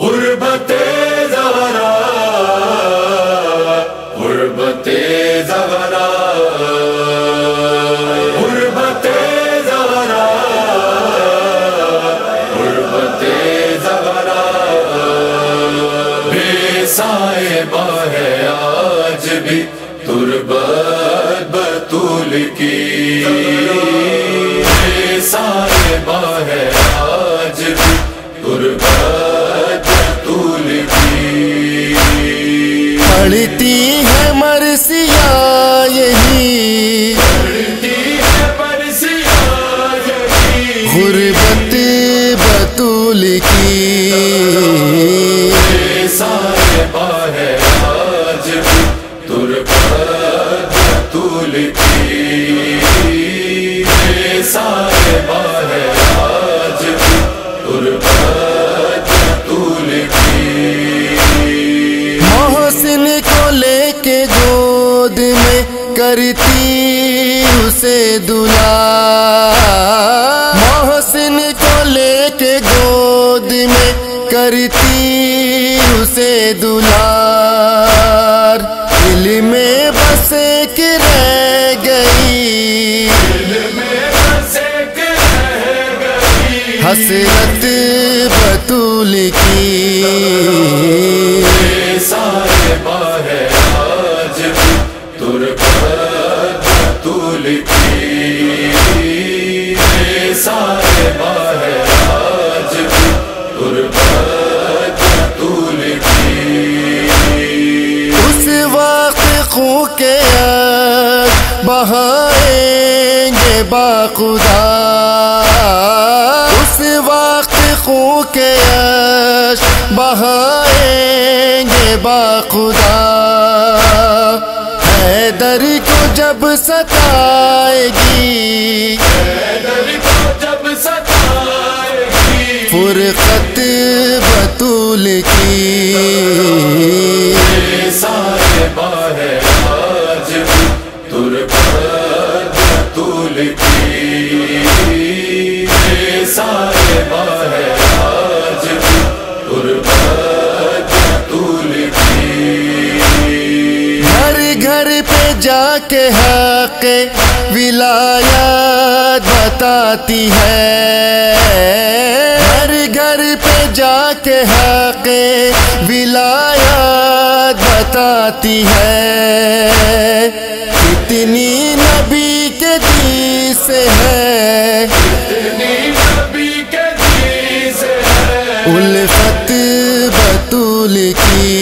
غربت زہرا غربت زہرا غربت زہرا غربت زہرا۔ بے صاحبہ ہے آج بھی تربت بطول کی۔ چڑھتی ہے مرسیا یہی غربت بطول کی کرتی اسے دلا۔ محسن کو لے کے گود میں کرتی اسے دلار۔ دل میں بس ایک رہ گئی۔ حسرت بطول کی۔ آج بھی کی اس وقت خوں کے بہائیں گے باخدا۔ اس وقت خوں کے بہائیں گے باخدا۔ حیدر کو جب ستائے گی جب ستائے گی فرقت بطول کی۔ صاحبہ ہے آج تربت بطول کی۔ صاحبہ ہے جا کے حق ولایت بتاتی ہے۔ گھر گھر پہ جا کے حق ولایت بتاتی ہے۔ کتنی نبی کے دی سے ہے نبی کے سے ہے۔ الفت بطول کی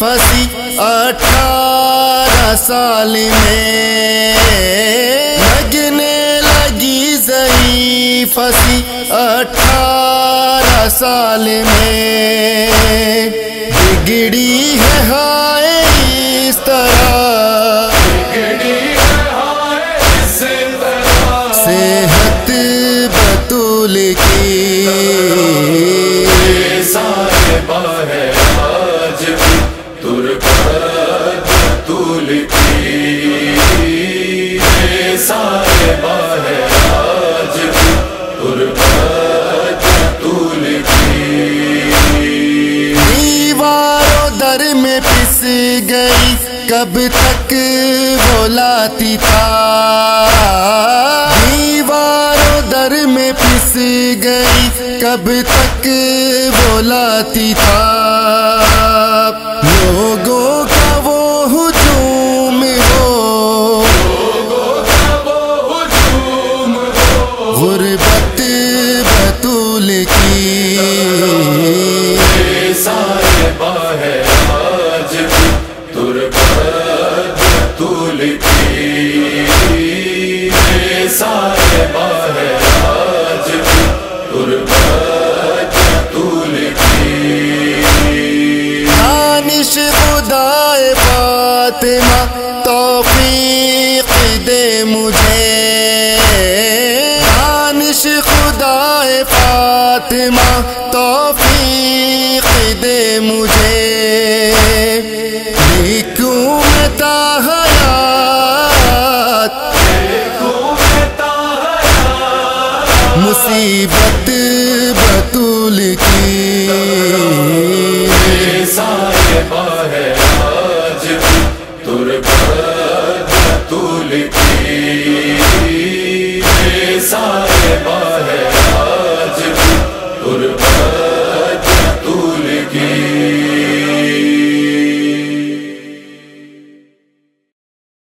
ضعیف اٹھارہ سال میں لگنے لگی ضعیف پھنسی اٹھارہ سال میں بگڑی ہے ہائے دیواروں کب تک تک بولاتی تھا۔ دیواروں در میں پس گئی، کب تک بولاتی تھا۔ کی صاحبہ ہے آج بھی طول کی دانش خدا فاطمہ توفیق دے مجھے۔ دانش خدا فاطمہ توفیق دے مجھے۔ غیبت بطول کی۔ صاحبہ ہے آج تربت کی۔